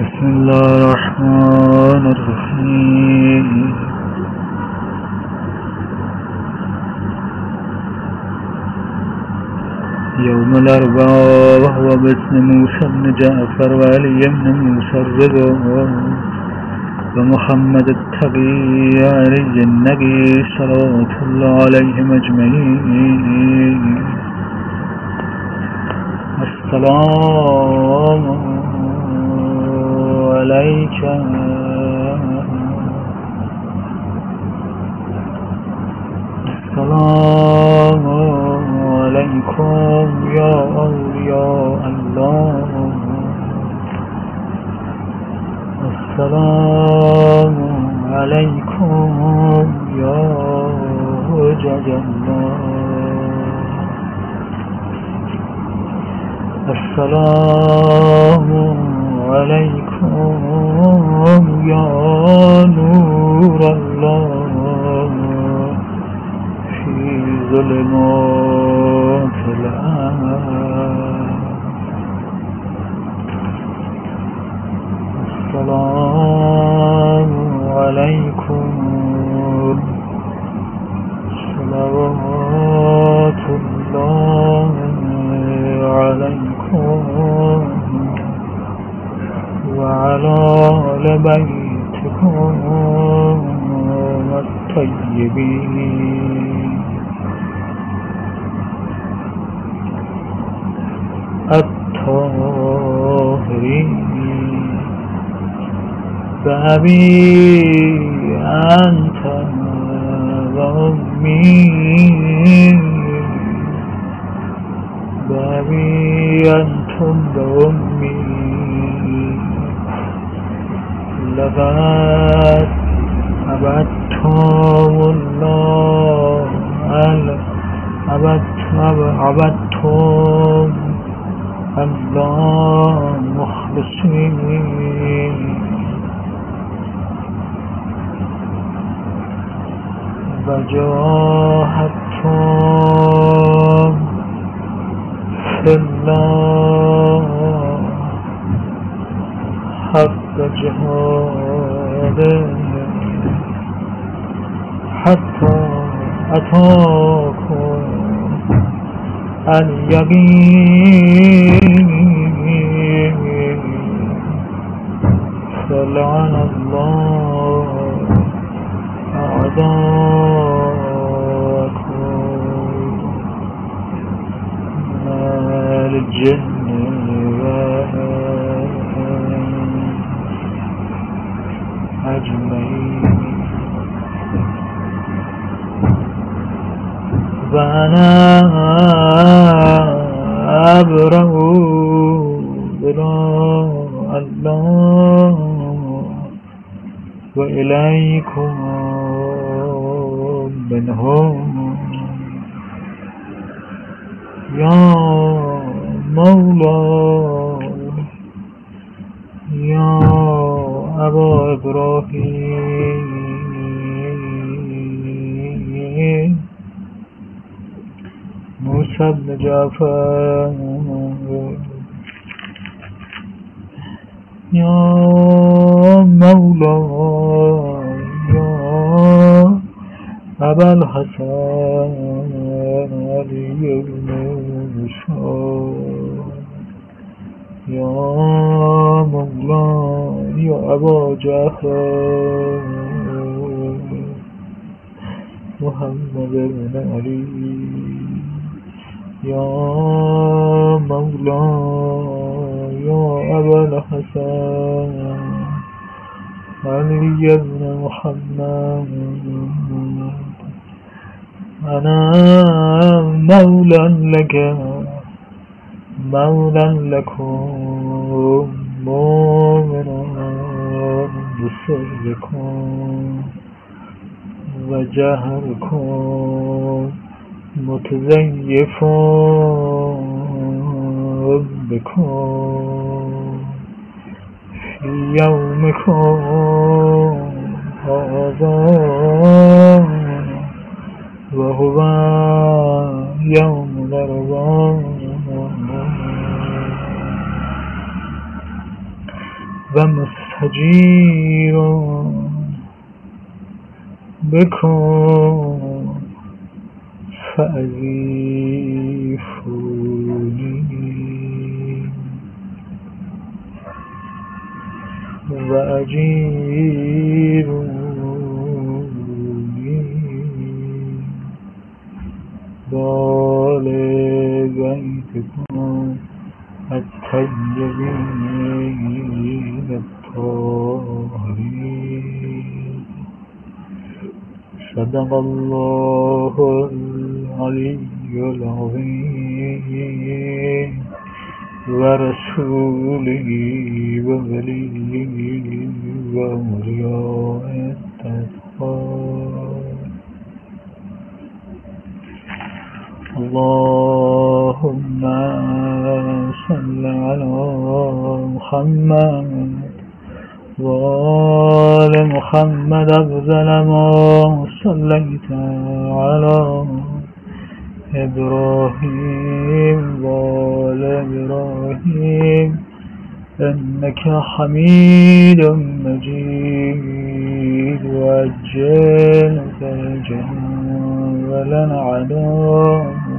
بسم الله الرحمن الرحيم. يوم الأربعاء وهو باسم موسى بن جعفر وعلي بن موسى الرضا ومحمد التقي علي النبي صلوات الله عليهم أجمعين. السلام عليك. السلام عليكم يا أولياء الله. السلام عليكم يا حجج الله. السلام عليكم يا نور الله في ظلمات الآن لبيتك الطيبين الطاهرين فأبي أنت وأمي لقد عبدتم الله. عبدتم الله مخلصين وجاهدتم في الله. حق جهاده حتى أتاكم اليقين فلعن الله أعداءكم من الجن فأنا أبرأ براء الله وإليكم منهم. يا مولاي يا أبا إبراهيم. موسى بن جعفر يا مولاي يا أبا الحسن علي بن يا مولاي يا أبا جعفر محمد بن علي يا مولاي يا أبا الحسن علي بن محمد. أنا مولى لك مولى لكم مؤمن بسركم وجهركم. متزیف بکن فی یوم هذا و هو یوم دروان و بکن. فأجیبونی و اجیبونی بال بیتکم الطیبین الطاهرین صدق الله العلي العظيم ورسوله ووليه وأولياء التقوى اللهم صل على محمد وآل محمد أفضل ما صليت على إبراهيم وآل إبراهيم إنك حميد مجيد وأجل الجنة ولنا علام